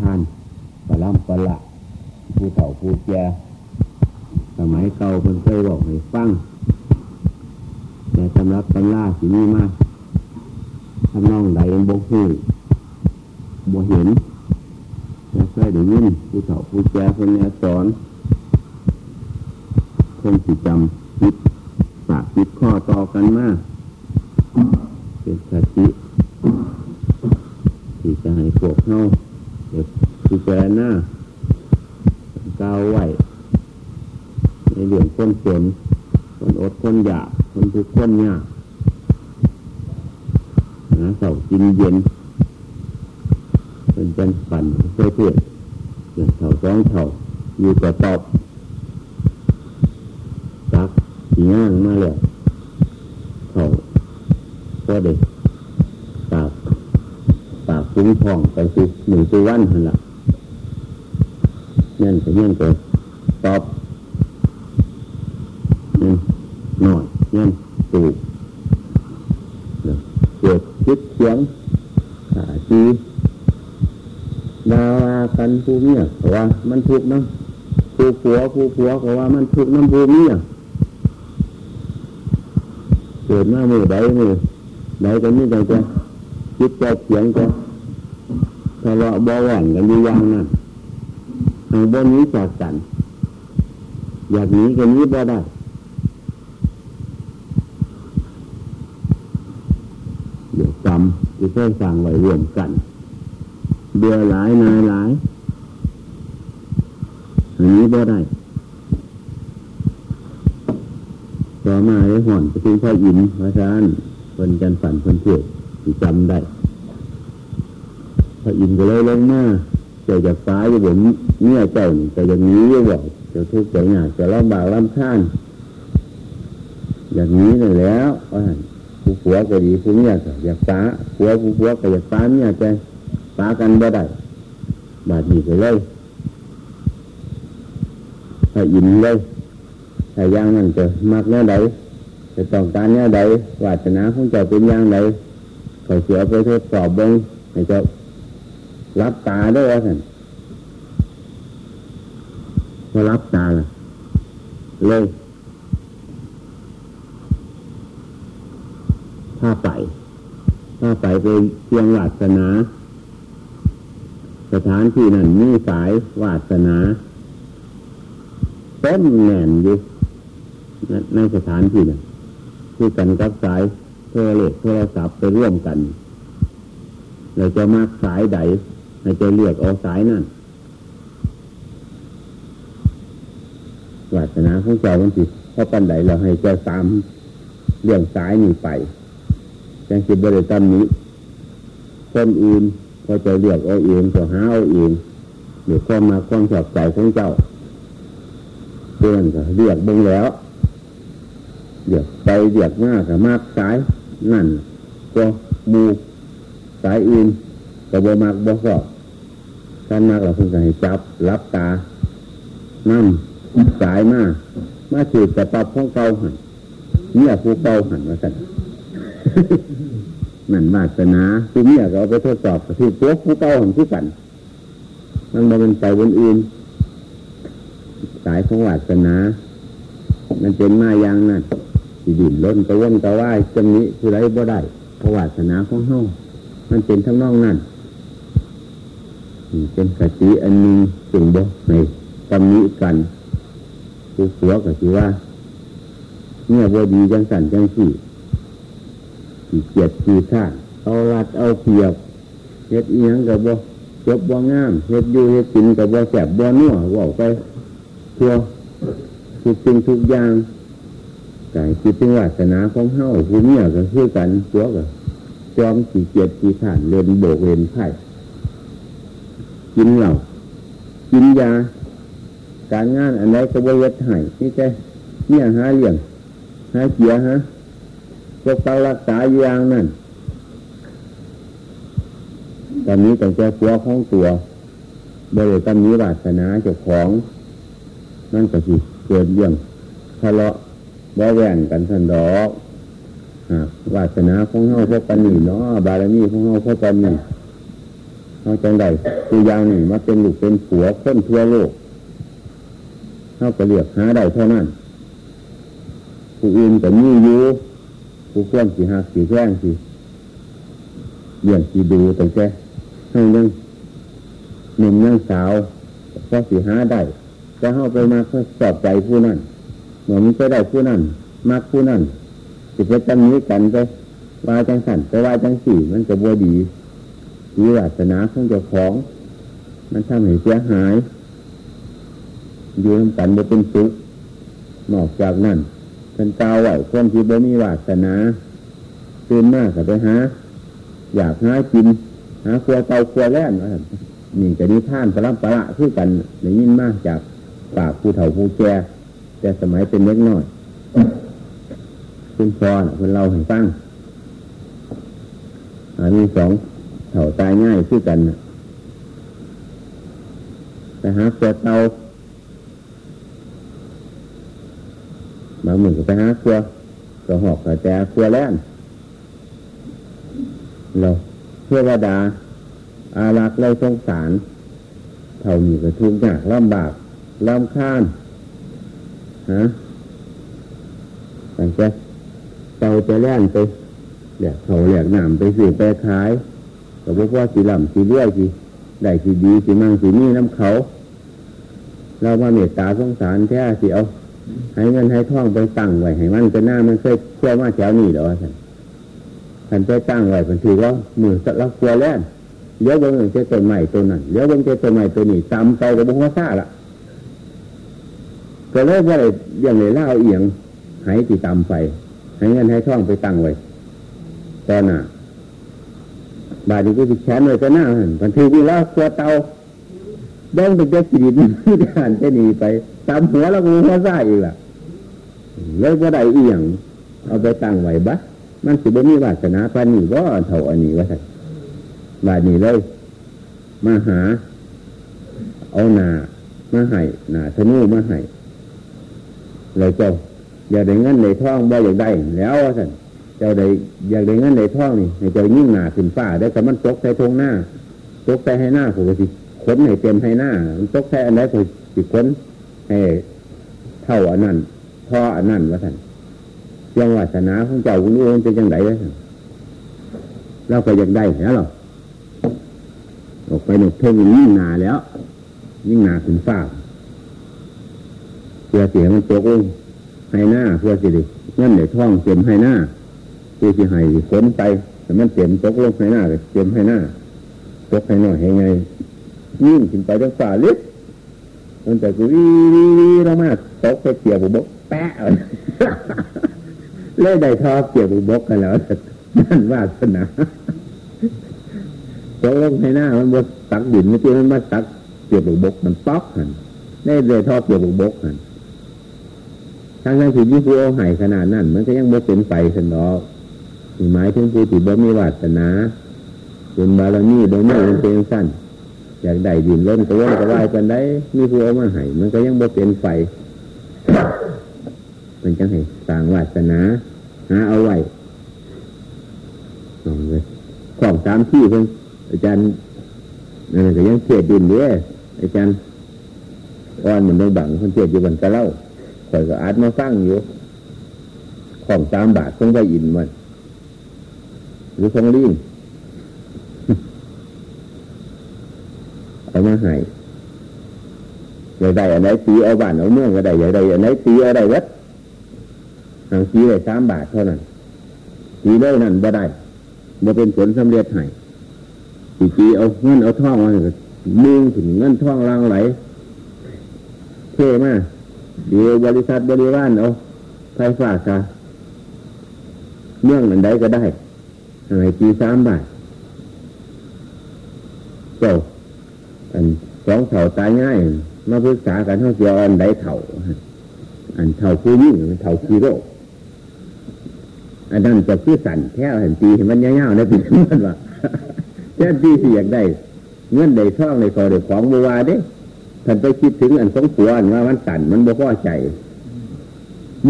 ทานปลาปลาผู้เฒ่าผู้แก่สมัยเก่าเพิ่นเคยบอกให้ฟังแต่สำหรับตำราสีนี้มาทำนองใดบกหูบ่เห็นแต่เคยได้ยินผู้เฒ่าผู้แก่คนนี้สอนคงสิจำคิดปากคิดข้อต่อกันมากเป็นสติที่จะให้พวกเขา จารณาก้าวไหวในเรื่องคนจนคนอดคนอยากคนทุกข์คนยากหาเสากินเย็นเป็นจันปั่นเพื่อเพื่ออย่างเท่าสองเท่าอยู่กับตอบตักสีย่างมาเลยเท่าก็เด็กปากปากคุ้งทองไปสิหนึ่งตัววันหันละ นั่นก็ยังก็ตอบนั่นหน่อยนั่นตูกเกิดคิดเสียงขาจีดารากันผู้เมียเพราว่า มันทุกน้ำผู้ผัวผู้ผัวเพราว่ามันทุกน้ำผู้เมียเกิดมามือใดมือใดกันนี่จังจะคิดจะเสียงจะทะเลาะบ่หวั่นกันอยู่อย่างนั้น ทางบนนี้จากกัน อยากหนีกันนี้บ่ได้เดี๋ยวกรรมจะต้องสั่งไว้รวมกัน เบื่อหลายนายหลายอันนี้บ่ได้ต่อมาได้ห่อนไปถึงพระอินทร์พระชานคนจันฝันคนเทศที่จำได้พระอินก็เลยลงมาเจ้าจากฟ้าอยู่บน เนี่ยเจ้าแต่อย่างนี้ยังบอกจะทุกข์จะยากจะลำบากลำข้านอย่างนี้เลยแล้วผู้ผัวก็ดีผู้เมียก็อยากฟ้าผัวผู้ผัวก็อยากฟ้าเมียใจปากันบ่ได้บาดนีไปเลยถ้าอินเลยถ้าย่างมันจะมักแน่ใดจะต้องการแน่ใดวาสนาของเจ้าเป็นย่างใดขาเสียไปทดสอบบงให้เจ้ารับตาด้วยว่าท่าน พอรับตาละเลยถ้าไปถ้าไปไปเพียงวาสนา สถานที่นั้นมีสายวาสนาต้นแน่นอยู่ในสถานที่นั้นคือกันกับสายโทรเลขโทรศัพท์ไปร่วมกันเราจะมากสายใดเราจะเลือกเอาสายนั้นวาสนา ของเจ้ามันติเพราะปันใดเราให้เจ้าสามเรื่องสายนี้ไปจังสิบริกรรมนี้คนอื่นก็จะเรียกเอาเองก็หาเอาเองหรือความมาความชอบใจของเจ้าเพื่อนก็เรียกบงแล้วเรียกไปเรียกมากกับมากสายนั่นก็มูสายอื่นก็บ่มากบ่สอบท่านมากเราเพิ่งให้จับรับตานั่น สายมามาถือแต่ปรับของเก่าหันเนี่ยผู้เก่าหันมาสั่นนั่นวาสนาคือเมียเอาไปทดสอบที่ตัวผู้เก่าของที่กันมันมาเป็นไปบนอื่น สายของวาสนา มันเป็นมาอย่างนั้นสิดินล้นตะวันตะว่ายจังนี้คือไรบ่ได้เพราะวาสนาของเฮามันเป็นทั้งนองนั่นเป็นสติอันนึงจึงบ่ในตำนี้กัน ผู้ผัวก็คือว่าเนี่ยบ่ดีจังสันจังสี่ขี้เกียจขี้ท่าเอาลัดเอาเพียบเฮ็ดเอียงกับบ่จบบ่งามเฮ็ดอยู่เฮ็ดกินกับบ่แสบบ่นัวว่าไปทั่วทุกสิ่งทุกอย่างกายคิดถึงวาสนาของเฮาผู้เมียก็คือกันตัวก็จอมขี้เกียจขี้ท่านเล่นโบกเล่นไพ่กินเหล้ากินยา การงานอันไหนก็บ่เฮ็ดให้นี่แต่เนี่ยหาเลี้ยงหาเกียฮะพวกเรารักษาอย่างนั้นตอนนี้แต่จะตัวของตัวบริกรรมนี้วาสนาเจ้าของนั่นก็คือเกิดเรื่องทะเลาะบ่แว่งกันสันดอกวาสนาของเฮาพวกกันนี่เนาะบารมีของเฮาพวกกันนี่เอาจังใดคือยางนี่มาเป็นลูกเป็นผัวคนทั่วโลก เขาก็เรียกหาได้เท่านั้นผู้อื่นแต่มีอยู่ผู้ควรสีหักสีแกล้งสีเลี้ยงสีดูแต่แกให้ยังหนุ่มยังสาวก็สีหาได้จะเข้าไปมาสอบใจผู้นั้นเหมือนจะได้ผู้นั้นมากผู้นั้นสิไปจำนี้กันไปว่าจังสันไปว่าจังสี่ มันจะบัวดีวิวัฒนาของเจ้าของ มันทำให้เสียหาย อยู่น้ำกันบ่เป็นสุขนอกจากนั้นเป็นกาวไหวคนที่บ่มีวาสนาตื่นมากกับไปหา อยากหากิน หาครัวเตาครัวแล่นนี่จะนิท่านพระประละคือกันในยินมากจากปากผู้เฒ่าผู้แก่แต่สมัยเป็นเล็กน้อยคุณพ่อคนเราให้ฟังอันนี้สองเถ่าตายง่ายคือกันไปหาครัวเตา บางมือก็ไปหาครัวก็หอกกระแจครัวแล่นเราเพื่อวดา อารักเลยสงสารเท่านี้ก็ทุกข์ยากลำบากลำข้านฮะแต่เตาจะแล่นไปแหลกเขาแหลกหนามไปสื่อไปขายก็บอกว่าสีหล่ำสีเลื่อยสีได้สีดีสีมังสีนี่น้ำเขา เรามาเมตตาสงสารแท้สีเอา ให้เงินให้ท่องไปตั้งไว้ให้มันเป็นหน้ามันเคยเชื่อว่าแถวนี้เดี๋ยวท่านท่านไปตั้งไว้ผนถือว่ามือสักละกลัวแล่นเลี้ยวบางเจ้าต้นใหม่ตัวนั้นเลี้ยวบางเจ้าต้นใหม่ตัวนี้ตามไปกับบุ้งซ่าละก็เลยว่าอะไรอย่างไรเล่าเอียงหายติดตามไปให้เงินให้ท่องไปตั้งไว้ตอนน่ะบาดนี้ก็ติดแขนไว้ก็หน้าหันพันทีที่แล้วกลัวเตาเด้งเป็นเจ้าขีดินที่หันจะหนีไป ตามหัวแล้วกูหัวซ่าอีกล่ะเลยว่าได้เอียงเอาไปตั้งไว้บะมันสิบ่มีวาสนาปานนี้ก็เท่าอันนี้ว่าสักบาดนี้เลย มาหา เอาหนามาให้หนาธนูมาให้เลยเจ้าอยากได้เงินในท้องบ่อยากได้ แล้วสันเจ้าได้อยากได้เงินในท้องนี่ให้เจ้ายิ่งหนาขึ้นฟ้าได้แต่มันตกใส่ทงหน้าตกใส่ให้หน้าผมก็สิขนให้เต็มให้หน้ามันตกใส่อันไหนผมสิขน ให้เท่าอันนั้นท่ออันนั้นว่านยังวาสนาของเจ้าคุณโอนเป็นยังไงเลยเราก็ยากได้แล้วหรอออกไปหนุกเท่งยิ่งหนาแล้ว ยิ่งหนาขึ้นฟ้าเพื่อเสียมันตกลงให้หน้าเพื่อสิริเงินในท้องเต็มให้หน้าเพื่อที่ให้ฝนไปแต่มันเต็มตกลงให้หน้าเต็มให้หน้าตกให้หน่อยให้ไงยิ่งขึ้นไปจังฝ่าลึก มันแต่กูวีวีวีแล้วมากตกไปเกี่ยวบุบกแปะเล่ได้ทอเกี่ยวบุบกกันแล้วนั่นวาสนาตกลงให้หน้ามันบดตักดินเมื่อกี้มันมาตักเกี่ยวบุบกมันป๊อกหันได้เลยทอเกี่ยวบุบกหันทางนั้นถือยิ่ผู้เอาหายขนาดนั้น มันก็ยังบ่เป็นไปสันดอกหมายถึงผู้ที่บ่มีวาสนาเป็นบารมีบ่มีเป็นสั้น อยากได้ดินล้นก็ว่นก็ว่ายกันได้มีผู้เอามาให้มันก็ยังบ่เป็นไฟมันจังให้สร้างวาสนาหาเอาไว้ของเลยของสามที่เพิ่งอาจารย์นั่นก็ยังเทียดินเด้อาจารย์อ่อนเหมือนดงบังคนเทียดอยู่บนกระเล่าข่อยก็อาจมาฟังอยู่ของสามบาทคงไปอินมันหรือคงลีน เอามาให้อยากได้อันไหนตีเอาบ้านเอาเมืองก็ได้อยากได้อันไหนตีเอาได้วัดหางตีได้สามบาทเท่านั้นตีได้นั่นบ่ได้บ่เป็นผลสำเร็จให้ตีตีเอาเงินเอาท่องมามึงถึงเงินท่องลังไหลเท่มากเดี๋ยวบริษัทบริวารเอาไฟฟ้าซะเมืองอันใดก็ได้อะไรจีสามบาทเจ้า สองเถ่าตายง่ายมาปรึกษากันเท่าเสียวอันใดเถ่าอันเถ่าคู่ยิ่งเถ่าคีโรอันนั้นจะคือสั่นแค่เห็นตีเห็นมันยาวๆนะปีนั้นว่าแค่ตีเสียกได้ เงื่อนใดช่องในคอเด็กของบัวเด้ท่านไปคิดถึงอันสองผัวอันว่ามันสั่นมันบ่พอใจ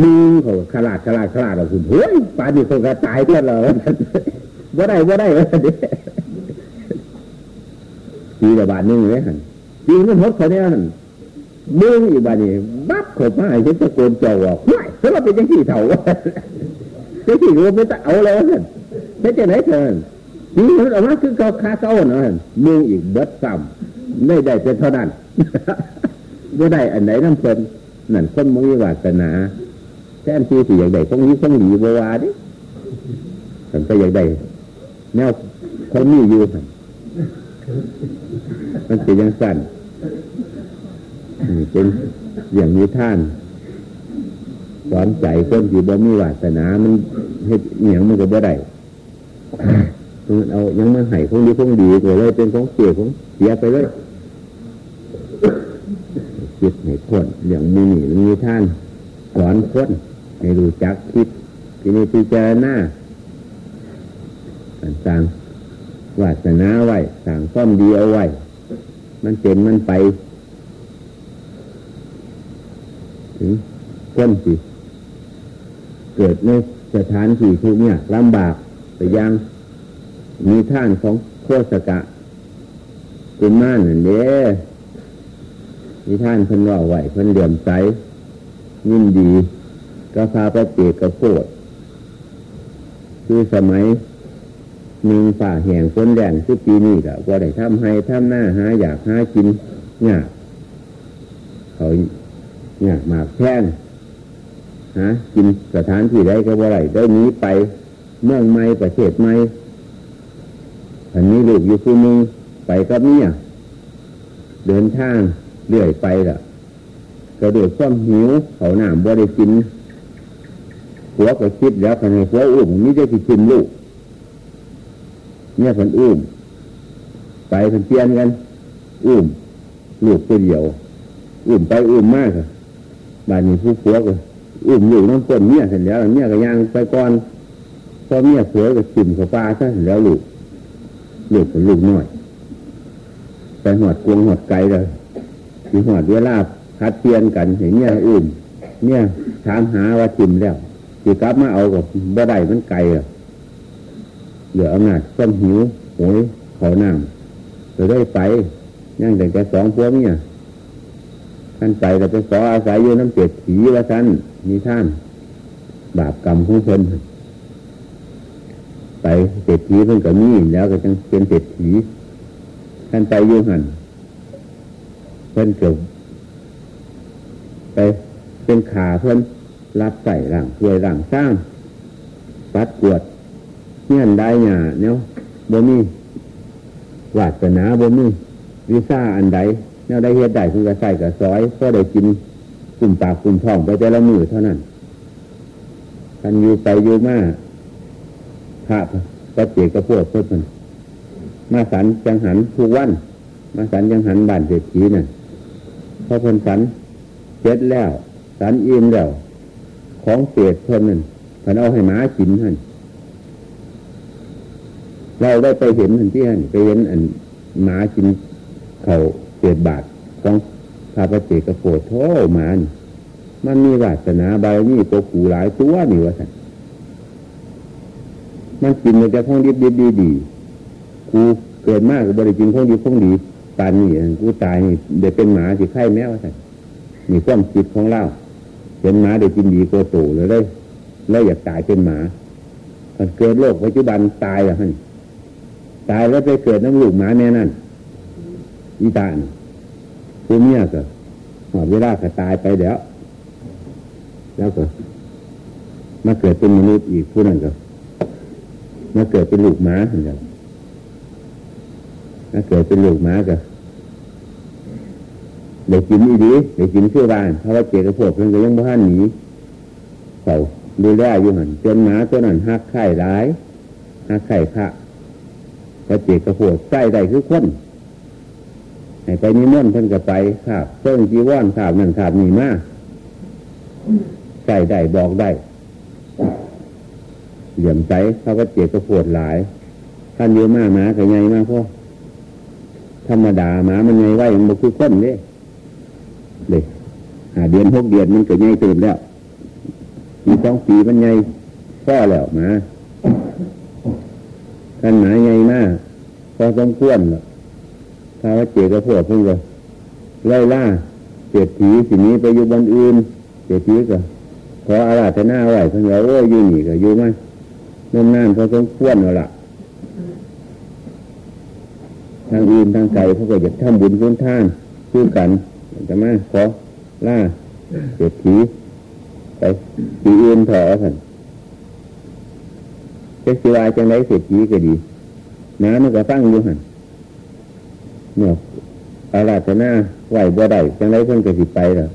มือเขาขลาดขลาดขลาดเราคือเฮ้ยป่านี้เขาก็ตายกันแล้วว่าได้ว่าได้ว่าได้ปีละบาทนึงเลยหัน ปีมันหดเขาเนี่ยหันมึงอีกบานี่บับขบมาไอ้เจ้าโกนจอว่าว้ายเขาเป็นยังที่เถ่าเจ้าที่รู้ไม่ต้องเอาแล้วหันไม่จะไหนเถอะนี่มันออกมาคือเขาคาเก้าเนาะมึงอีกเบิดซ้ำไม่ได้เป็นเท่านั้นว่าได้อันไหนน้ำเพลินนั่นคนมีวาสนาแท่นที่สิอย่ากได้คงนี้คงหลีบวาดิฉันก็อย่ากได้แนวเขามีอยู่ มันเป็นยังสั้นนี่เป็นอย่างนี้ท่านสอนใจคนที่บ่มีวาสนา มันเห็ดเหนียงมันก็บ่ได้มันเอายังมาให้คงดีคงดีก็เลยเป็นของเสียของเสียไปเลยคิดให้คนอย่างมีนี่มีท่านสอนคนให้รู้จักคิดที่นี่พิจารณาต่างๆ วาสนาไว้ต่งความดีเอาไว้ มันเป็นมันไป ถึงคนสิ เกิดในสถานที่ทุกเนี่ยลำบากแต่ยังมีท่านของโคสกะเป็นม่านนั่นเด้มีท่านเพิ่นว่าไหวเพิ่นเหลื่อมใสยินดีกาพาประเจกกระโพดคือสมัย มีฝ่าแห่งฝนแดงคือปีนี้ก็ว่าได้ทำให้ทำหน้าหาอยากหากินยากเขายากมากแท่งหากินสถานที่ใดก็ว่าไรได้นี้ไปเมืองไม่ประเทศไม่อันนี้ลูกอยู่คู่มือไปกับเมียเดินทางเรื่อยไปละก็เดือดความหิวเขาหนามบ่ได้กินหัวก็คิดแล้วคนในหัวอุ้มนี่จะกินลูก เนี่ยคนอุ้ม ไปคนเปลี่ยนกัน อุ้มลูกตัวเดียว อุ้มไปอุ้มมากค่ะบ้านนี้ผู้ผัวก็อุ้มลูกน้ำฝนเมียเสร็จแล้วเมียก็ย่างไปก่อนพอเมียผัวก็จิ้มกับปลาซะเสร็จแล้วลูกลูกเป็นลูกน้อยไปหอดกวงหอดไก่เลยมีหอดเวลาพัดเปลี่ยนกันเห็นเนี่ยอุ้มเนี่ยถามหาว่าจิ้มแล้วจีกลับมาเอากับบ่ได้มันไก่อะ เหลืออำนาจความหิวโหยขอน้ำจะได้ไปย่างแต่แกสองพวกเนี่ยท่านไปแต่ไปขออาศัยอยู่น้ำเจ็ดผีว่าท่านมีท่าน บาปกรรมของเพิ่นไปเจ็ดผีเพิ่นก็มีแล้วก็จังเป็นเจ็ดผีท่านไปอยู่หันเพิ่นเกิดไปเป็นขาเพิ่นรับใส่ร่างช่วยร่างสร้างปัดกวด เงี้ยนได้หยเนาะบ่มีวาสนาบ่มีวิซ่าอันใดเนาได้เฮ็ดได้คือกระใส่กระซอยก็ได้กินกลุ่มปากกลุ่มท้องไปแต่ละมือเท่านั้นท่านอยู่ไปอยู่มาพระก็เจกระโพดเพื่อนมาสันจังหันทุกวัน มาสันจังหันบ้านเศรษฐีน่ะพอเพิ่นสันเจ็ดแล้ว สันอิ่มแล้ว ของเศษเพิ่นนั่นเพิ่นเอาให้หมากินท่าน เราได้ไปเห็นทันที่นั่นไปเห็นอันหมากินเขาเศษบบาทของพระประเจกระโปดโทหมานี่มันมีวาสนาบารมีโกขูหลายตัวนี่วะท่านมันกินมันจะของดีดีดีดีกูเกิดมากกับริจินของดีของดีตายนี่กูตายนี่เดี๋ยวเป็นหมาสิไข่แมวท่านมีความคิดของเล่าเห็นหมาเดี๋ยวกินดีโกโตเลยเลยแล้วอยากตายเป็นหมาเกิดโรคปัจจุบันตายอะท่าน ตายแล้วไปเกิดน้ำลูกหมาแม่นั่นอีตานผู้เมียก็หอดเวลาก็ตายไปแล้ว แล้วก็มาเกิดเป็นมนุษย์อีกผู้นั้นก็มาเกิดเป็นลูกหมาเหมือนกันมาเกิดเป็นลูกหมาก็เดี๋ยวกินอีดีเดี๋ยวกินเชื่อบ้านเพราะว่าเจกระโผล่เพิ่งก็ยังบ้านหนีเขาดูแลอยู่หันจนหมาตัวนั้นหักไข่ร้ายหักไข่พระ กระเจกกระโผดใส่ได้คือคนไปนิมนต์เพิ่นก็ไปขาบเพิ่งจีว่อนขาบนั่นขาบนี่มาใส่ได้บอกได้ เหลี่ยมใจเขาก็เจกกระโผดหลาย ท่านเยอะมากหมาก็ใหญ่มากพ่อธรรมดาหมามันใหญ่ไว้มันคือคนเนี่ยเลยหาเดือนหกเดือนมันเก็ใหญ่ตื่นแล้วปีสองปีมันใหญ่พ่อแล้วหมา ขันหมาใหญ่มากพอสมควรถ้าว่าเจก็พวกเพิ่งก็ไล่ล่าเศรษฐีสิ่นี้ไปอยู่บนอื่นเศรษฐีก็ขออาราธนาไหวเพิ่งเราโอ้ยู่นี่ก็อยู่ไหมนานนานพอสมควรแล้วล่ะทางอื่นทางไกลเขาก็จะทำบุญสุนท่านคือกันจะมาขอล่าเศรษฐีไปปีอื่นเถอะสัน จะสิวาจังไรเศรษฐีก็ดีน้ำมันก็ตั้งอยู่หันเนี่ยอาราธนาไหวบ่ได้จังไรเพิ่นก็สิไปแล้ว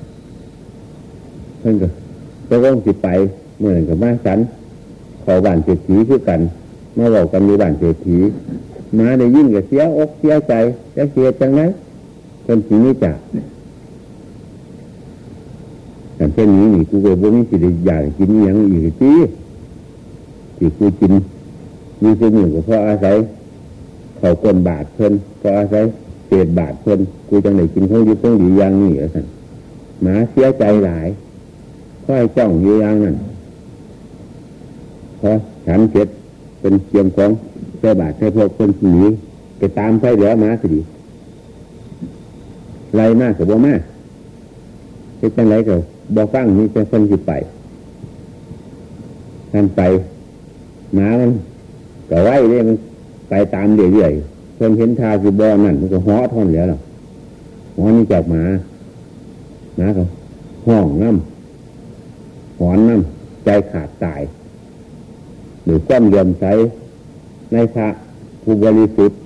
เพิ่นก็ก็ต้องสิไปเหมือนกับมาสันขอบ้านเศรษฐีคือกันมาบอกกันมีบ้านเศรษฐีมาได้ยิ่งกับเสียอกเสียใจจะเสียจังไรเป็นสีนี้จากแต่เช่นนี้นี่กูเก็บ่มีสิได้อยากกินอย่างอีกที ที่กูกินมีสิ่งหนึ่งก็เพราะอาศัยเขาคนบาทเพิ่นเพราะอาศัยเศษบาทเพิ่นกูจังไหนกินของดีของดีอย่างนี้เหรอท่านหมาเสียใจหลายค่อยจ้องอยู่อย่างนั้นพอฉันเสร็จเป็นเกียงของใช้บาทใช้พวกคนหนีไปตามใช้เหลือหมาสิไรมากกับบ่มากเป็นจังไรกับบอฟังนี่จะคนสิไปท่านไป หมามันก็ไว้เนี่ยมันไปตามเรื่อยๆคนเห็นทาคือบอนั่นมันก็ฮ้อท่อนเหลือหรอกฮ้อนี่จากหมาหมาก็ห้องน้ำหอนน้ำใจขาดตาย หรือก้มเลื่อมใสในพระผู้บริสุทธิ์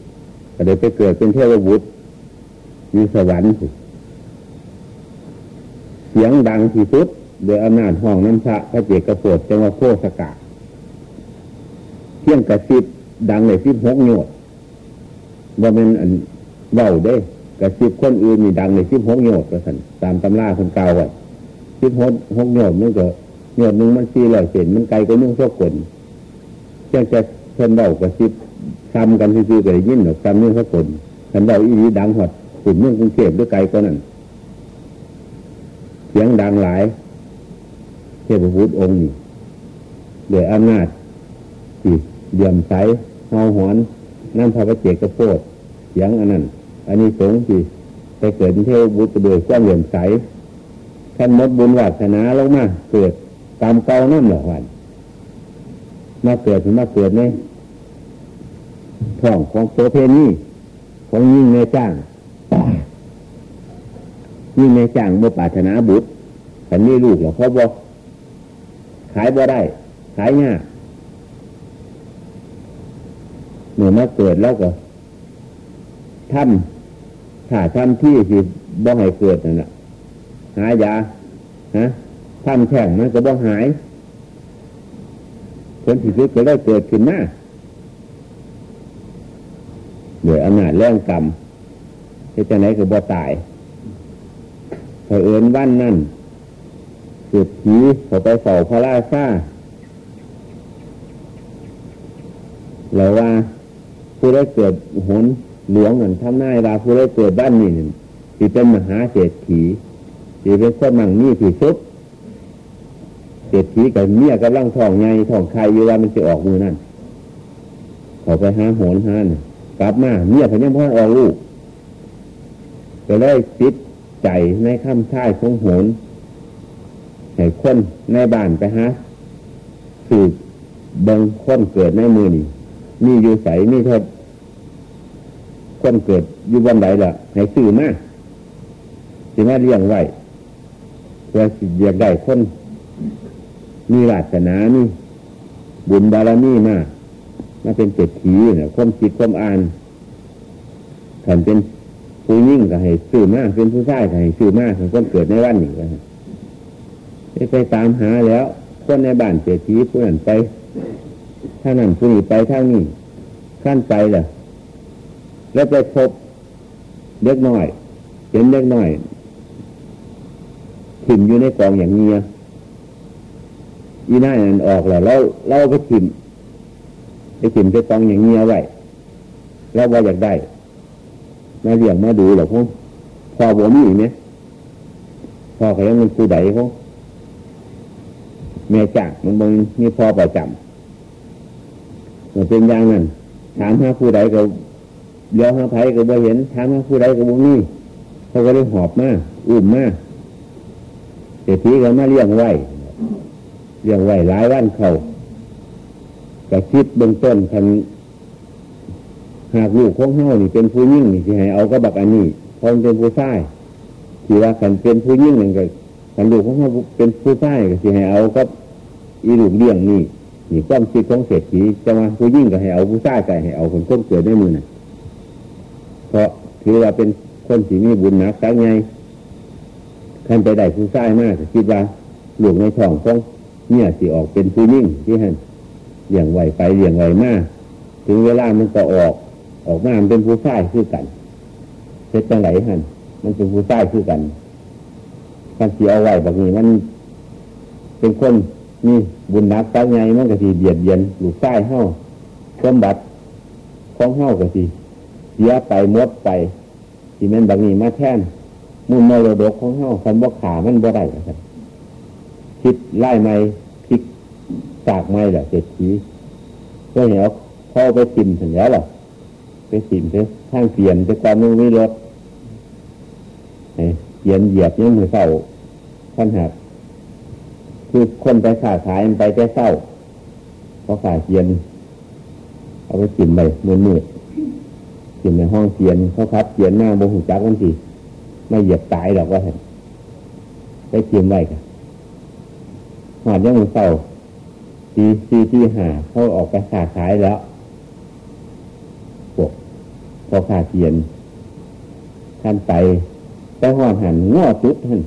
ก็เลยไปเกิดเป็นเทวบุตรมีสวรรค์เสียงดังที่สุดโดยอำนาจห้องน้ำพระพระเจกระโปดจังหวัดโคสกา เที่ยงกระซิบดังเลยสิบหกโยดว่าเป็นอันเบาได้กระซิบคนอื่นมีดังเลยสิบหกโยดกระสันตามตำราคนเก่าไว้สิบหกหกโยดมันก็โยดหนึ่งมันสี่ร้อยเศษมันไกลก็นุ่งโซกนเที่ยงจะเพิ่นเบากระซิบทำกันซื่อๆก็ได้ยินหรอกทำนุ่งโซกนฉันเบาอีนี้ดังหอดกลุ่มเมืองกรุงเทพด้วยไกลก็นั่นเสียงดังหลาย เทพบุตรองค์นี้โดยอำนาจ เดี่ยมใสเฮาหอนนั่นพระประเจกกระโปดเสียงอันนั้น อันนี้สงที่ไปเกิดเทพบุตรโดยความเดี่ยมใสท่านมดบุญวาสนาลงมาเกิดตามเก่านั่นหรอวันมาเกิดถึงมาเกิดในท้องของโสเพณีของยิ่งในจ้างยิ่งในจ้างเมื่อปาถนาบุตรฉันนี่ลูกเหรอเขาบอกขายบ่ได้ ขายยาก เมื่อมาเกิดแล้วก็ทำถ้าทำที่สิบ่ให้เกิดนั่นแหละหายาฮะทำแข่งมันก็บ่หายผลที่สุดก็ได้เกิดขึ้นมาโดยอำนาจแรงกรรมที่จะไหนก็บ่ตายเผอิญวันนั่นเกิดผีเขาไปเฝ้าพระราชาเราว่า ผู้ได้เกิดหนหลวงเหมือนทำนายว่าผู้ได้เกิดบ้านนี่ที่เป็นมหาเศรษฐีที่เป็นคนมั่งมีที่สุดเศรษฐีกับเมียกับร่างทองไงทองใครอยู่ว่ามันจะออกมือนั่นขาไปหาโหนหานกลับมาเมียเขายังพ่อออกลูกก็เลยติดใจในคำท่ายของโหนให้คนในบ้านไปหาสืบเบิงคนเกิดในมือนี่มีอยู่ใสมีเท่า คนเกิดอยู่บนไหนล่ะให้ซื้อมาสิมาเลี้ยงไว้เพื่อสิอยากได้คน มีวาสนามีบุญบารมีมากมาเป็นเจ็ดถีเนี่ยความคิดความอ่านขันเป็นผู้ยิ่งก็ให้ซื้อมากเป็นผู้ชายก็ให้ซื้อมากคนเกิดในวันนี้ก็ไปตามหาแล้ว คนในบ้านเจ็ดถีผู้นั้นไปท่านั้นผู้นี้ไปท่านี้ขั้นไปเล่ะ แล้วไปพบเล็กน้อย เห็นเล็กน้อยถิ่มอยู่ในกองอย่างเงี้ยอีน่านั่นออกแล้วเราเราไปถิ่มไปถิ่มไปกองอย่างเงี้ยไว้เราว่าอยากได้มาเรียงมาดูหรอกพวกพอผมมีไหมพอเขายังมันคูใดพวกแม่จ่ามันบางมีพอประจำมันเป็นอย่างนั้นถามหาผู้ใดก็บ เลี้ยวหาไผก็บ่เห็นทางผู้ใดก็บ่มีเขาก็เลยหอบมาอุ้มมาเศรษฐีก็มาเลี้ยงไว้เลี้ยงไว้หลายวันเขาก็คิดเบื้องต้นคันหากลูกของเฮานี่เป็นผู้ยิ่งนี่สิให้เอาก็บักอันนี้พอเป็นผู้ชายที่ว่าคันเป็นผู้ยิ่งนึ่งก็คันลูกของเฮาเป็นผู้ชายก็สิให้เอาก็อีลูกเลี้ยงนี่นี่ความคิดของเศรษฐีจะมาผู้ยิ่งก็ให้เอาผู้ชายก็ให้เอาคนคนเกิดได้มือน่ะ เพราะถือว่าเป็นคนที่มีบุญนักสักไงท่านไปได้ผู้ชายมากคิดว่าหลวงในท้องของเนี่ยสิออกเป็นผู้ยิ่งที่ท่านเลี้ยงไหวไปเลี้ยงไหวมากถึงเวลามันก็ออก ออกมามันเป็นผู้ชายคือกันเพ็จังไหนท่านมันเป็นผู้ชายคือกันการเสียเอาไวแบบนี้มันเป็นคนนี่บุญนักสักไงมันก็ทีเบียดเบียนหลูกใต้เฮ้าสมบัติของเฮ้าก็ที เสียไปมดไปที่มันแบบนี้มาแท่นมุ่นมรดกของเฮาคันบ่ขามันบ่ได้ครับคิดไล่ไม่คิดสากไม่แหละเศรษฐีก็เห็นเอาเข้าไปติ่มถึงแล้วหรอไปติ่มเถอะข้างเปลี่ยนจะความมือไม่ลดเปลี่ยนเหยียบยังมือเศร้าท่านหักคือคนไปขาขายมันไปแต่เศร้าเพราะขาเกียน เอาไปกินไปมือมืด กินในห้องเกียนเขาคับเกียนหน้าโมหูจักวันทีไม่เหยียบตายหรอกว่าเห็นไปกินไปกันหอดยังมือเศร้าทีทีที่หาเขาออกไปขาขายแล้วพวกพอขาเกียน ท่านไปไปหอดหันง้อสุดท่าน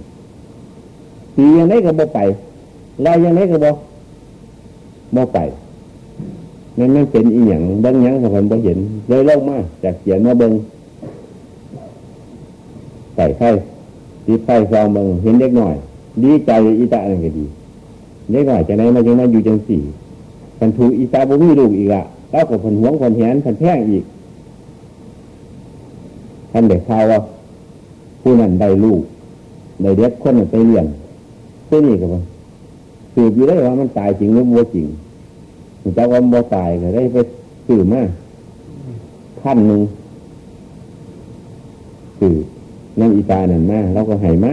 ตียังไงก็บ่ไปลายยังไงก็บอกบ่ไป นั่นมันเป็นอีหยังเบิ้งยังสคนบ่เห็นเลยลงมาจากเขียนมาเบิ้งใส่ไฟตีไฟซองเบิ้งเห็นเล็กหน่อย ดีใจอีตาอะไรก็ดีเล็กหน่อยจากไหนมาจังมาอยู่จังสี่กันถูอีตาบุมีลูกอีกอะแล้วก็ผลหวงผลแหนผลแท่งอีกท่านเด็กข่าวว่าผู้นั้นได้ลูกได้เด็กคนนั้นไปเลี้ยงผู้นี้ก็ว่าสืบอยู่ได้ว่ามันตายจริงหรือบ่จริง จะว่าบ่ตายก็ได้ไปสืบมาขั้นหนึ่งสืบนั่งอีตานั่นมาเราก็หายมา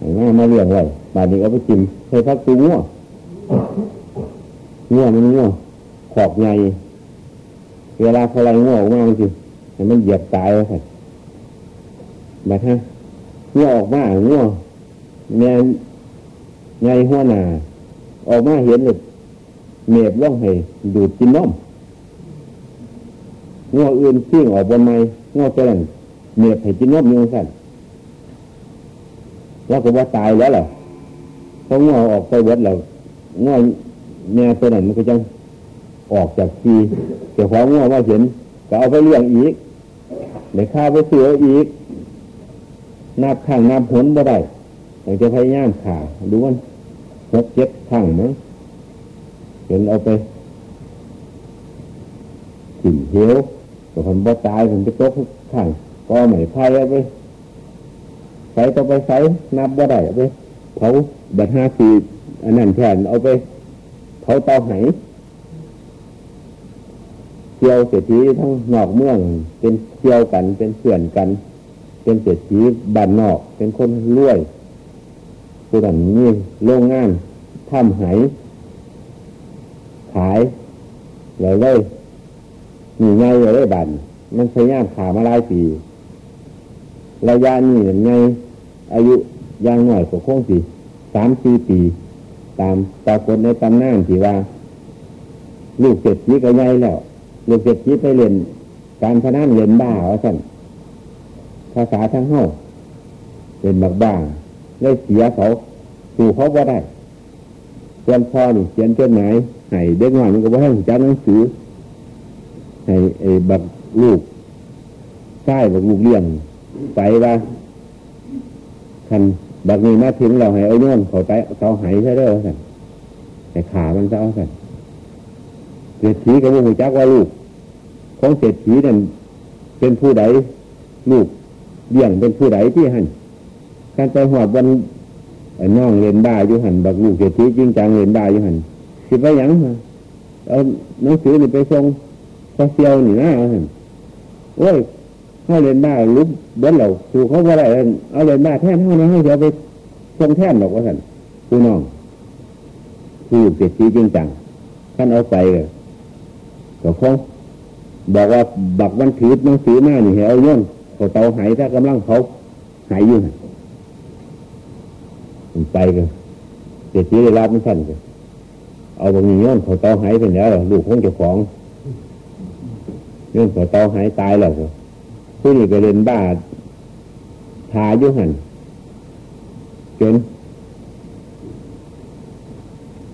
หายมามาเรื่องไว้บาดนี้เอาไปจิ้มใช้พักตัวง้อง้อมันง้อขอบใหญ่เวลาเขาไล่ง้อออกมาจริงมันเหยียบตายเลยแบบฮะง้อออกมาง้อแม่ไงหัวหน้าออกมาเห็นเลย เมบล่องให้ดูดกินน้อมง้ออื่นซิ่งออกบนไม้งอเจริญเมบให้กินน้อมยังสั่นแล้วก็ว่าตายแล้วเหรอเขางอออกไปวัดแล้วงอแม่ตัวนั้นมันก็จะออกจากทีเจ้าของงอว่าเห็นก็เอาไปเลี้ยงอีกเดี๋ยวข้าไปเสืออีกนับข้างนับผลบ่ได้เราจะพยายามขาดูว่าหกเจ็ดข้างมั้ง นเอาไปถิ่นเหี้ยวแต่ผมบ่ตายผมไปตกข้างก็ไม่ไพายเอาไปใส่ต่อไปใส่นับบ่ได้เอาไปเผาบัดห้าสีอันนั้นแทนเอาไปเผาเตาไหเที่ยวเศรษฐีทั้งนอกเมือง เป็นเที่ยวกันเป็นเพื่อนกัน เป็นเศรษฐีบ้านนอก เป็นคนรวยผู้นั้นนี่โรงงานทำไห ขายเลยเลยมีไงเลยบันมันพยายามขามาหลายปีระยะนี้ไงอายุยังหน่อยกว่าคงสี่สามสี่ปี ตามปรากฏในตำนานที่ว่า ลูกเศรษฐีก็ใหญ่แล้ว ลูกเศรษฐีไปเรียนการพนันเรียนบ้าว่าสั่นภาษาทั้งห้าเป็นบักบ้าเลยเสียเขาสู่เขาว่าได้ส่วนพ่อนี่เขียนจดหมาย ให้เด็กน้อยมันก็บ่ให้จับหนังสือให้ไอ้บักลูกใช่บักลูกเลี้ยงไปว่าคันบักนี้มาถึงเราให้เอาโยนเขาไปเขาหายใช่ไหมสั่นแต่ขามันจะเอาสันเศรษฐีกับผู้จักว่าลูกของเศรษฐีนั่นเป็นผู้ใดลูกเลี้ยงเป็นผู้ใดที่หันการไปหอบวันน้องเรียนได้ยุหันบักลูกเศรษฐีจริงจังเรียนได้ยุหัน คิดว่ายังเอาหนังสือนี่ไปส่งพอเซียวนี่นะเอาหันโอ้ยเขาเรียนบ้าลุกเบิ้ลเราถูกเขาว่าอะไรเอาเรียนบ้าแท่นเท่านั้นให้เดี๋ยวไปทรงแท่นหรอกว่าท่านผู้น้องผู้เสียชีจริงจังท่านเอาไปก็คงบอกว่าบักวันถือนังสือหน้านี่เอาย่นเขาเตาหายถ้ากำลังเขาหายอยู่ไปกันเสียชีได้รับไม่ทันกัน เอาบางย่นเขาเตาหายไปแล้วลูกของเจ้าของย่นเขาเตาหายตายแล้วผู้นี้ก็เล่นบ้าทายุหันจน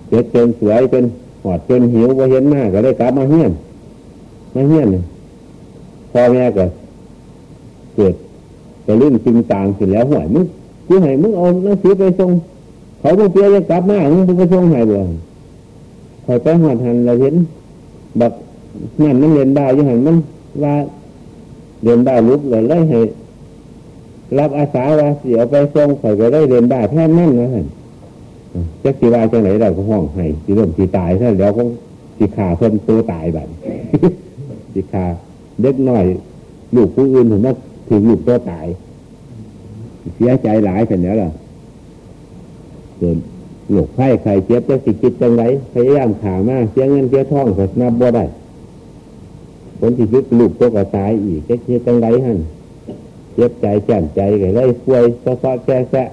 เจ็ดจนสวยจนหอดจนหิวว่าเห็นมากก็ได้กลับมาเฮี้ยนมาเฮี้ยนพ่อแม่ก็เกิดก็ลื่นจริงต่างสิแล้วห่วยมึงกูให้มึงเอาหนังสือไปส่งเขาเพียยังกลับมามึงไปส่งให้บ่ อยไปหอดหันเราเห็นแบบนั่นมันเรียนได้ยังหันมันว่าเรียนได้ลุกเลยเลยให้รับอาสาว่าเสียไปส่งคอยก็ได้เรียนได้แท่นั่นนะฮะจะสีว่าจังไหนเราก็ห้องให้สีร่มสีตายถ้าแล้วก็สีขาเพิ่มตัวตายแบบสีขาเด็กหน้อยลูกผู้อื่นผมว่าถึงลูกตัวตาย เสียใจหลายเสร็จแล้วล่ะเกิด หลกไข้ไข่เจ็บจะสิจิตจังไรพยายามขามากเสียเงินเสียทองก็นับบ่ได้ผลที่สุดลูกตัวก็ตายอีกจะเสียจังไรฮั่นเจ็บใจแจ่มใจก็เลยป่วยซะๆแก่แะ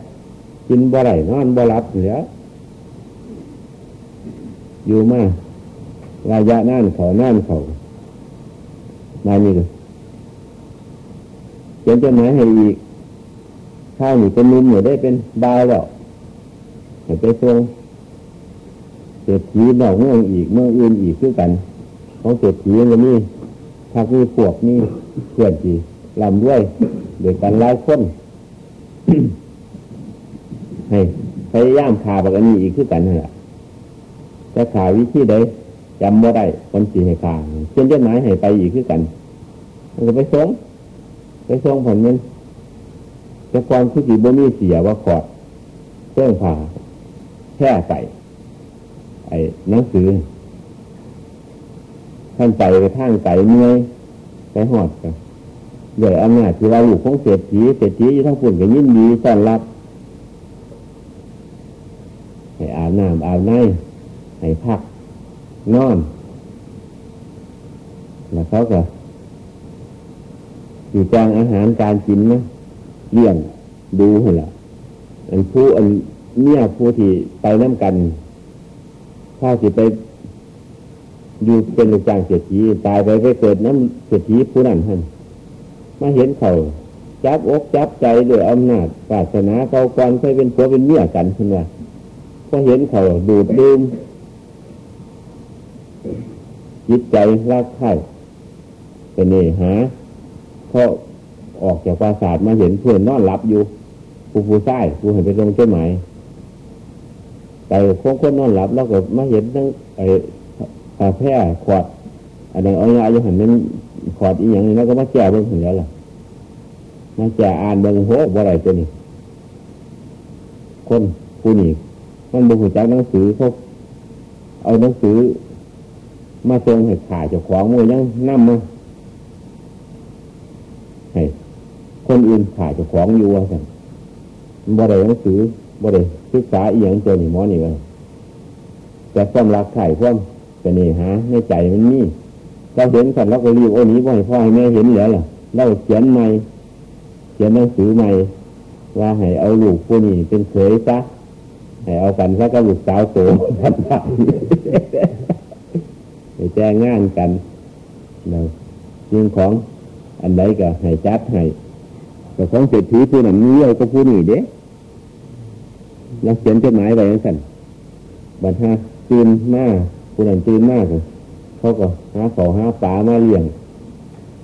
กินบ่ไรนอนบ่หลับเหลืออยู่มาระยะนั่นเขานั่นเขามานี่เลยเขียนจดหมายให้อีกข้าวหนีเป็นนุ่มหนูได้เป็นดาวแล้ว ไปทรงเศรษฐีดอกเมืองอีกเมืองอื่นอีกคือกันของเศรษฐีก็มีพักมีพวกมีเพื่อนจีลำด้วยโดยกันหลายคนให้พยายามขาแบบนี้อีกคือกันนี่แหละแต่ขาวิธีใดจำบ่ได้คนสีให้ขาเช่นเจ้าหมายให้ไปอีกคือกันมันก็ไปส่งไปส่งผลเงินแต่ความคิดดีบ่มีเสียว่าขอดเครื่องผ่า แค่ใส่ ไอ้หนังสือท่านไปไปทางไก่เมื่อยไปหอดกันใหญ่อำนาจที่เราอยู่ของเศรษฐีเศรษฐีอยู่ทั้งปุ่นก็ยินดีต้อนรับให้อาบน้ำอาบน้ำให้พัก นอน แล้วเขาก็อยู่จางอาหารการกินนะเลี้ยงดูเหรออันผู้อัน เนี่ยผู้ที่ไปน้ำกันถ้าสิไปอยู่เป็นลูกจ้างเศรษฐีตายไปไปเกิดน้ำเศรษฐีผู้นั้นท่านมาเห็นเขาจับอกจับใจด้วยอำนาจศาสนาเก่าก่อนเคยเป็นผัวเป็นเมียกันใช่ไหมพอเห็นเขาดูดดื่มจิตใจรักใคร่เป็นเนหาเขาออกจากปราสาทมาเห็นเพื่อนนอนหลับอยู่ผู้ผู้ใต้ผู้เห็นไปตรงเจ้าหมาย ไปคงคนนอนหลับแล้วก็มาเห็นทั้งไอ้ผาแพร่ขวดอันนั้นเอาอยู่หันนั้นขอดอีกอย่างนี้แล้วก็มาแก่เบิ่งถึงแล้วล่ะมาแก่อ่านเบิ่งโหบ่ไรตัวนี้คนผู้นี้มันบุกจักหนังสือเขาเอาหนังสือ มาทรงให้ขาเจ้าของมือยังนั่มมาให้คนอื่นขาเจ้าของอยู่ว่าสั่นบ่ได้หนังสือบ่ได้ ศึกษาอียงตัวนี้มอนี่ว่าแต่ความรักไข่ความเป็นนี่ฮะในใจมันนี่เราเห็นกันเราก็รีบโอ้นี้ว่าให้พ่อให้แม่เห็นแล้วล่ะเราเขียนใหม่เขียนหนังสือใหม่ว่าให้เอาลูกผู้นี้เป็นเขยซะให้เอากันซะก็ลูกสาวโตทันทันให้แจ้งงานกันเรายิงของอันใดก็ให้จัดให้แต่ของเศรษฐีผู้นั้นนี้เอาก็ผู้นี้เด้ เราเขียนจดหมายไปนั่นสั่นบัดฮะตื่นมากผู้นั้นตื่นมากเลยเขาก็หาขอหาปลามาเลี้ยง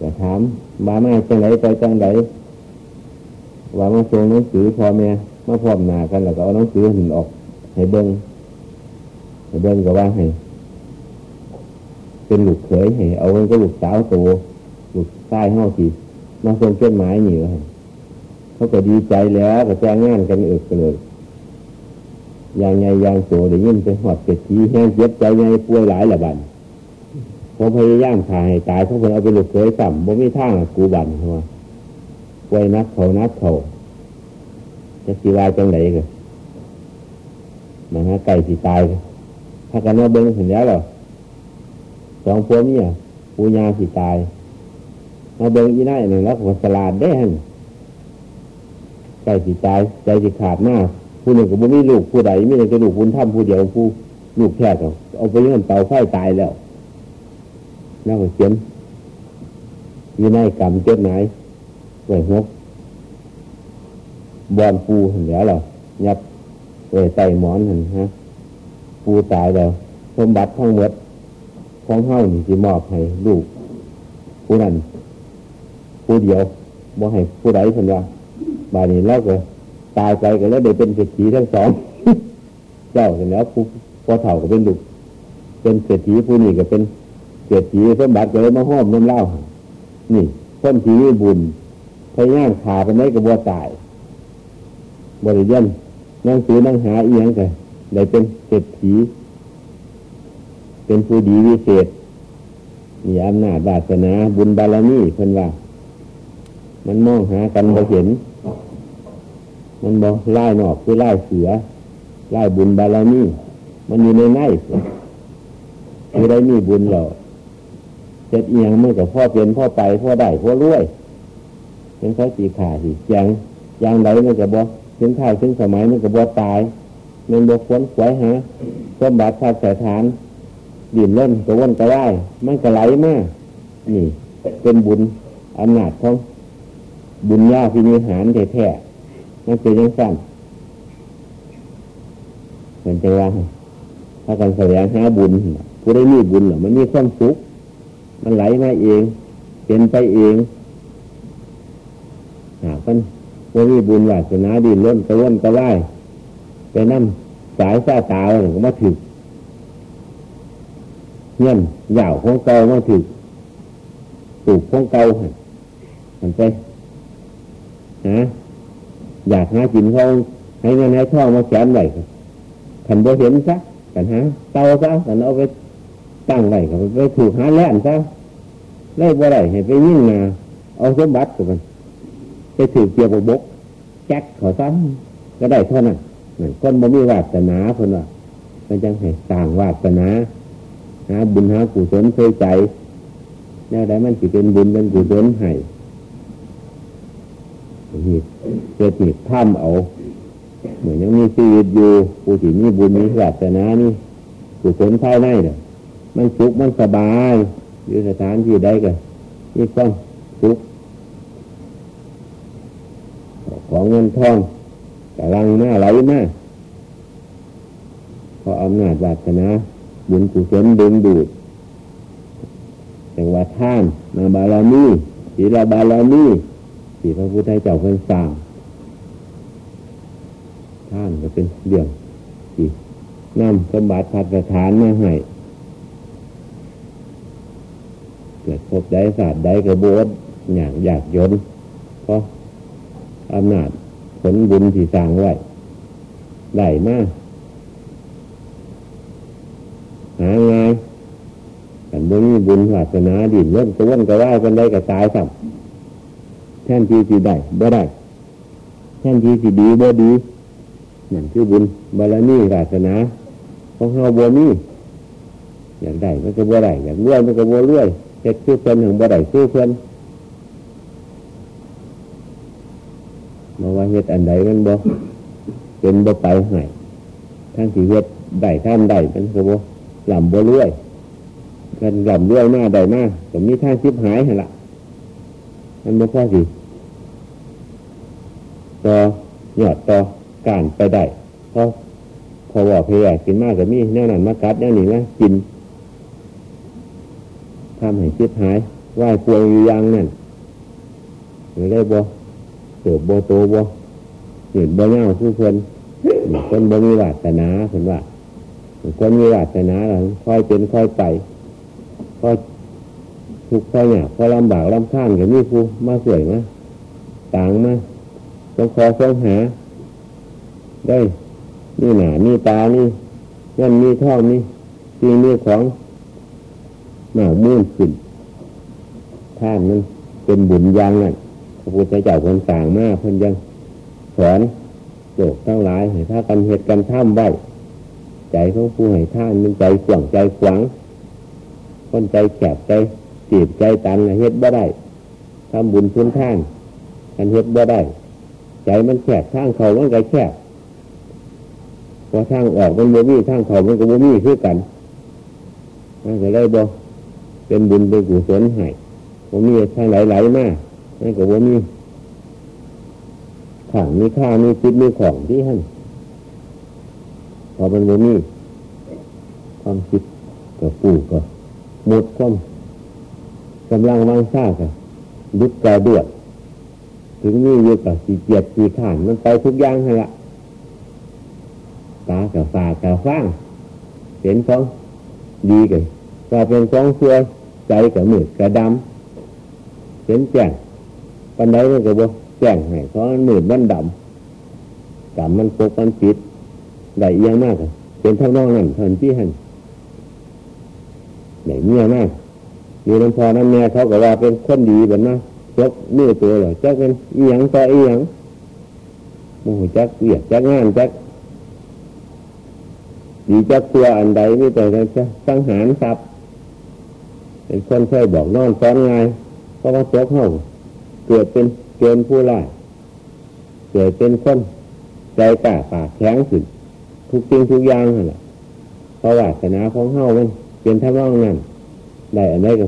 ก็ถามบามาจังไรไปจังไรว่ามาส่งหนังสือพ่อแม่มาพร้อมหนากันแล้วก็เอาหนังสือหินออก ให้เบิ้งให้เบิ้งก็ว่าให้เป็นลูกเขยให้เอาเงินก็ลูกสาวโตลูกใต้ห้องสีมาส่งจดหมายหนีวเขาก็ดีใจแล้วก็แจ้งงานกันเอกเลย อย่างไงอย่างโตได้ยินไปหอดเศรษฐีแห้งเจ็บใจไงป่วยหลายละบันผมพยายามขายตายเพราะผมเอาไปหลุดเคยสัมบ่มีทางกูบันหัวป่วยนักเขานักเขาจะสีวายจังไหนกันมันฮะไก่สีตายถ้ากันว่าเบิ้งเห็นแล้วหรอสองพวกนี่ปูญาสีตายมาเบิ้งอีน่าหนึ่งแล้วก็สลาดได้ฮไก่สีตายใจสีขาดมาก ผู้หนึ่งก็บ่มีลูกผู้ใดมีแต่กระดูกบุญถ้ำผู้เดียวผู้ลูกแค่ก็เอาไปเลื่นเตาไฟตายแล้วน่าเขียนมีในกรรมเจ็ดไหนไว้หกบอลปูเห็นแล้วหรอยับไว้ใส่หมอนเห็นฮะปูตายแล้วสมบัติทั้งหมดของเฮ้านี่จะมอบให้ลูก ผู้นั้นผู้เดียวบ่ให้ผู้ใดเห็นว่าบาดนี้แล้วก็ ตายไปก็แล้วเดี๋ยวเป็นเศรษฐีทั้งสอง เจ้าเห็นแล้วผู้พอเถ่าก็เป็นลูกเป็นเศรษฐีผู้นี้ก็เป็นเศรษฐีสมบัติก็เลยมาห้อมน้ำเล่า นี่คนที่มีบุญพยายามขาไปไหนก็บ่ตาย บริเวณนั่งสือนั่งหาเอียงกันได้เป็นเศรษฐี เป็นผู้ดีวิเศษ มีอำนาจบาสนาบุญบารมีเพิ่นว่า มันมองหากันบ่เห็น มันบ่ไล่หนอกคือไล่เสือไล่บุญบารมีมันอยู่ในไน่คือได้มีบุญหรอเจ็ดเอียงเมื่อกับพ่อเปลี่ยนพ่อไปพ่อได้พ่อรวยเป็นเขาสีขาสีแจงยางไหนมันกับบ่ถึงข่าวถึงสมัยมันกับบ่ตายมันบ่ควนขวายหาสมบัติชาติสถานดิ่นเล่นกระวนกระไรมันกระไหลมากนี่ เป็นบุญอำนาจของบุญญาพินิหารแท้ๆ มันเป็นยังสั้นเหมือนจะว่าถ้ากันแสดงหาบุญผู้ได้มีบุญหรอมันมีความสุข มันไหลมาเอง เป็นไปเองหากันว่ามีบุญวาสนาดินล้นกระวนกระว่ายไปนั่งสายซาตาหนึ่งก็มาถึกเงี้ยเหย่าของเก่ามาถึกตูกของเก่าหันไปฮะ อยากหาจินเขาให้เงินให้ทองมาแขนไหวขันโบเห็นซะกันฮะเตาซะกันเอาไปตั้งไหวกันไปถูกหาแล่นซะไล่บ่ไรให้ไปยิ่งนาเอาสมบัติกันไปถือเกี่ยวกับบกแจ็คขอซ้ำก็ได้เท่านั้นคนบ่มีวาสนาคนว่ามันจังให้สร้างวาสนาหาบุญหากุศลเคยใจแนวใดมันจะเป็นบุญเป็นกุศลให้ หีบเกิดหีบท่ามเอา เหมือนยังมีชีวิตอยู่ผู้ที่มีบุญมีวาสนานี่กุศลภายในเนี่ยมันสุขมันสบาย อยู่สถานที่ใดก็มีความสุขของเงินทองกำลังมาไหลมาเพราะอำนาจวาสนาบุญกุศลดึงดูดแต่ว่าท่านมาบาลามีศีลบาลามี ที่พระพุทธเจ้าเพิ่นสั่งท่านก็เป็นเรื่องที่นำสมบัติพัฒฐานมาให้เกิดพบได้ศาสตร์ได้กระโบดอย่างอยากยนเพราะอำนาจผลบุญที่สร้างไว้ได้มากหาไง่ายแต่บุญบุญวาสนาดินเล่นกระวนกระว่ากันได้กระตายสับ แท่นที่สีได้บ่ได้ แท่นที่สีดีบ่ดีนั่นคือบุญบารมีวาสนาของเฮาบ่มีอยากได้มันก็บ่ได้อยากรวยมันก็บ่รวยเฮ็ดคือเพิ่นของบ่ได้คือเพิ่นมาว่าเฮ็ดอันใดมันบ่เป็นบ่ไปหายทั้งที่เฮ็ดได้ท่านได้มันก็บ่ลำบ่รวยกันลำรวยมาได้มาแต่มีทางชิบหายเหรอละ มันบ่พอสิต่อหยอดต่อการไปได้เพราะพอว่าเพยกินมากกับมีแน่นอนมากัดแน่นี่นะกินทำให้ชิบหายไหวป่วยอยู่ยังนั่นหรือได้บ่เกิดบ่โตบ่เห็นบ่เงาผู้คนคนบ่มีวาสนาเห็นว่าคนมีวาสนาเราค่อยเป็นค่อยไปค่อย ทุกข์ค่อเนี่ยพอลำบากลำข้างกับมีผู้มาสวยมาต่างมาต้องคอต้องหา ได้ นี่หนานี่ตานี่เงินมีท่องนี่สิ่งมีของหนามุ่นขึ้นท่านนั้นเป็นบุญยังนั่นพระพุทธเจ้าคนสั่งมากเพิ่นยังสอนโลกทั้งหลายให้ถ้ากันเหตุกันท่ามไว้ใจของผู้ให้ท่านมันใจขวางใจขวางคนใจแคบใจ จีบใจตันเฮ็ดบ่ได้ทำบุญพื้นท่านกันเฮ็ดบ่ได้ ใจมันแคบทางเขามันก็แคบพอทางออกมันบ่มีทางเขามันก็บ่มีคือกันมันก็ได้บ่เป็นบุญเป็นกุศลให้บ่มีทางไหลๆมามันก็บ่มีขังมีค่ามีจิตมีของที่ท่านพอมันบ่มีความคิดกับปู่ก็หมดความ กำลังวังซ่ากับดุดกระเดือดถึงนี่อยู่กับสีเกียดสีขานมันไปทุกอย่างให้ละตากับฝากับฟ้างเห็นของดีกันก็เป็นของเสื่อใจกับมืดกับดำเห็นแจ้งปันไดมันก็บอกแจ้งให้เพราะมันมืดมันดำดำมันปกมันปิดได้เอียงมากเป็นทั้งนองนั่นทันที่หันไหนเมียมาก มีน้ำพอน้ำแม่เขาก็ว่าเป็นคนดีแบบนั้นยกมือตัวเลยจักเป็นอียังต่ออียังโมโหจักเวียกจักงานจักดีจักตัวอันใดไม่แต่จะสังหารทรัพย์เป็นคนเคยบอกนอนซ้อนไงเพราะว่าตัวเขาเกิดเป็นเกินผู้ล่าเกิดเป็นคนใจกล้าปากแข็งขึ้นทุกสิ่งทุกอย่างนั่นแหละเพราะว่าศาสนาของเฮามันเป็นท่าร่องนั่น ได้อันนี้ก็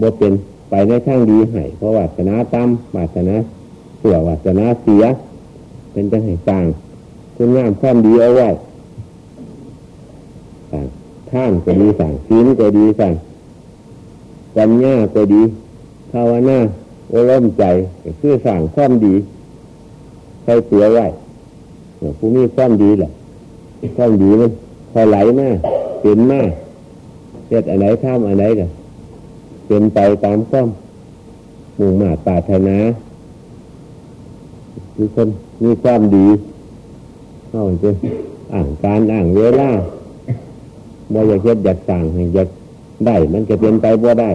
บ่เป็นไปในทางดีให้เพราะวาสนาตั้มวาสนาเสื่อวาสนาเสีย เป็นจังให้สร้างคุณงามความดีเอาไว้สั่งท่านก็ดีสั่งศีลก็ดีสั่งปัญญาก็ดีภาวนาโอร่มใจคือสั่งความดีใช้ตัวไว้ผู้มีความดีแหละความดีมันพอไหลมากเป็นมาก เฮ็ดอะไรทำอะไรกันเป็นไปตามข้อมมุ่งมาปาถนาคือคนมีความดีเข้าจอ่างการอ่างเวลาบ่อยากเฮ็ดอยากสั่งอยากได้ มันจะเป็นไปบ่ได้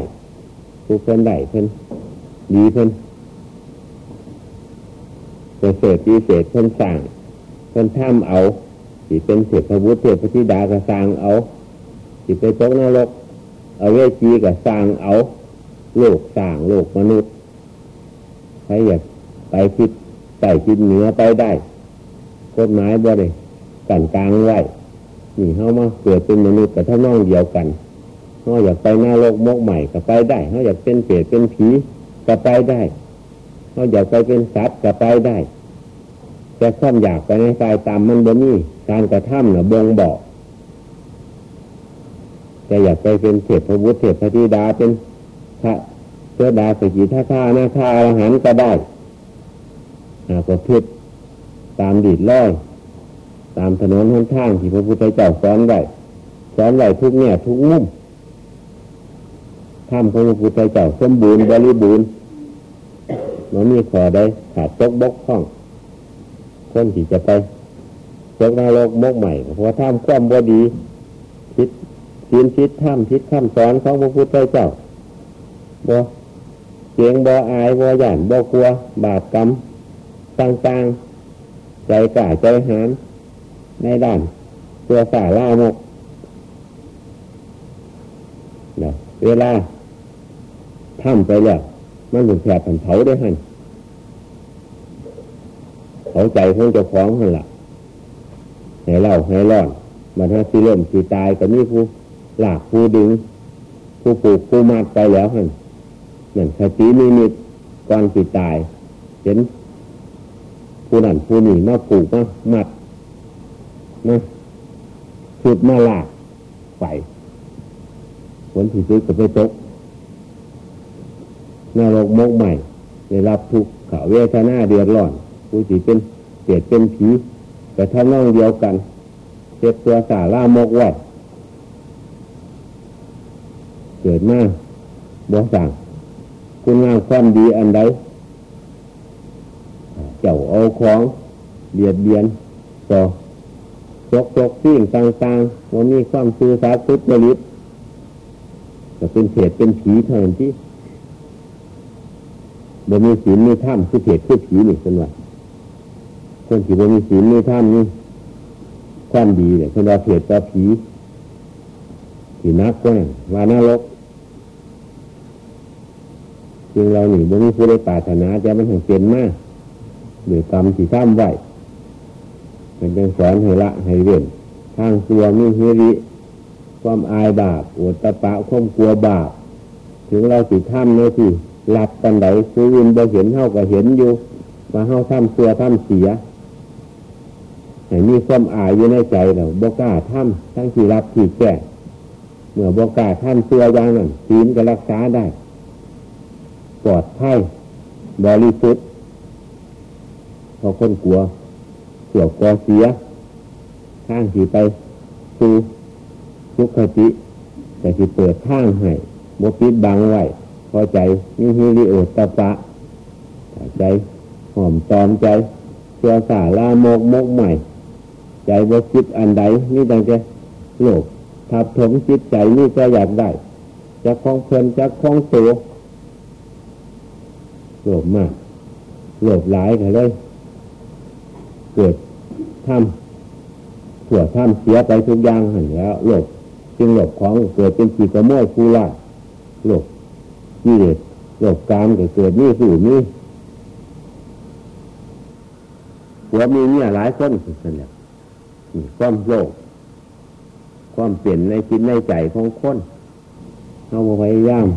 ทุกคนได้เพิ่นดีเพิ่นเศษดีเศษเพิ่นสั่งเพิ่นท่ามเอาสิเป็นเศษพระวุฒิเทพระธิดากระสางเอา สิไปตกนรกเอาเวจีกับสร้างเอา โลกสร้างโลกมนุษย์ใครอยากไปคิดใส่คิดเหนือไปได้กฎหมายบ่ได้กันกลางไว้นี่เข้ามาเกิดเป็นมนุษย์แต่ถ้าน้องเดียวกันเขาอยากไปหน้าโลกมกใหม่ก็ไปได้เขาอยากเป็นเปรตเป็นผีก็ไปได้เขาอยากไปเป็นสัตว์ก็ไปได้แต่ความอยากไปในกายตามมันบ่มีการกระทำน่ะบ่งบอก แต่อยากไปเป็นเทพพระวุฒิเทพพระธิดาเป็นพระเจ้าดาสกิทาคานาคาอรหันก็ได้กว่าพิษตามดีดล้อย ตามถนนหนทางที่พระพุทธเจ้าสอนไว้สอนไว้ทุกเนี่ยทุกมุมทำของพระพุทธเจ้าสมบูรณ์บริบูรณ์มันมีขอได้ขาดตกบกพร่อง คนที่จะไปตกนรกมกใหม่เพราะทำความบดี คิด ศีลทิศถ้ำทิศคำสอนของพระพุทธเจ้าบ่เสียงบ่อายบ่หยานบ่กลัว บาปกรรมต่างๆ ใจกล้าใจหานในด้าน ตัวสาล่ามกเนาะเวลาทำไปแล้ว มันถึงแผลผันเผาได้หันเผาใจของเจ้าของหันละให้เล่าให้ร้อนมันถ้าสิเริ่มสิตายก็มีผู้ หลากผู้ดึง ผู้ปลูกผู้มัดไปแล้วหันนั่นสติมีมิตก่อนสิตาย เห็น ผู้นั่นผู้นี่มาปลูกมามัดนะขุดมาหลากไปผลที่ซื้อก็ไปตกนรกมกใหม่ได้รับทุกข์ข่าเวทนาเดือดร้อนผู้ที่เป็นเศษเป็นผีแต่ถ้าน้องเดียวกันเจ็บตัวสาล่ามกไว้ เกิดมาบ่สั่งคุณงามความดีอันใดเจ้าเอาของเบียดเบียนต่อจกจกสิ่งต่างๆมันมีความซื่อสัตย์สุจริตก็เป็นเศษเป็นผีเท่านั้นที่บ่มีศีลมีธรรมคือเศษคือผีนี่เป็นว่าคนที่บ่มีศีลมีธรรมนี่ความดีเนี่ยเป็นว่าเศษต่อผีผีนักก็นั่นว่านรก จริงเราหนีบ่มีผู้ได้ปรารถนาจะมันถึงเป็นมากหรือกรรมที่ทำไหว้มันเป็นสอนให้ละให้เว้นทางตัวมีฮิริความอายบาปอดตะปะความกลัวบาปถึงเราสิทำเนี่ยที่หลับกันไดผู้อื่นบ่เห็นเท่าก็เห็นอยู่ว่าเท่าท่ำตัวทำเสียให้มีความอายอยู่ในใจเราบกล้าท่ำทั้งที่รับที่แก่เมื่อบกล้าท่ำตัวอย่างนั้นศีลก็รักษาได้ ปลอดภัยบริสุทธิ์พอคนกลัวกลัวกลัวเสียข้างที่ไปสู่ทุกขติแต่ที่เปิดทางให้บปิดบังไว้พอใจมีฮิริโอตตะปะใจหอมตอมใจเชื่อสาลามกมกใหม่ ใจบคิดอันใดนี่ดังจะโลกทับถมจิตใจนี่จะอยากได้จะคล้องเพลินจะคล้องตัว โลภมากโลภหลายกันเลย เกิดทำถั่วทำเสียไปทุกอย่างหันแล้วโลภจึงโลภของเกิดเป็นขีดกระโมยคูล่าโลภยี่เด็ดโลภกามก็เกิดนี่สู่นี่หัวมีเนี่ยหลายคนสุดแล้วความโลภความเปลี่ยนในจิตในใจของคนเราพยายาม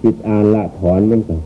คิดอ่านละถอนมันก่อน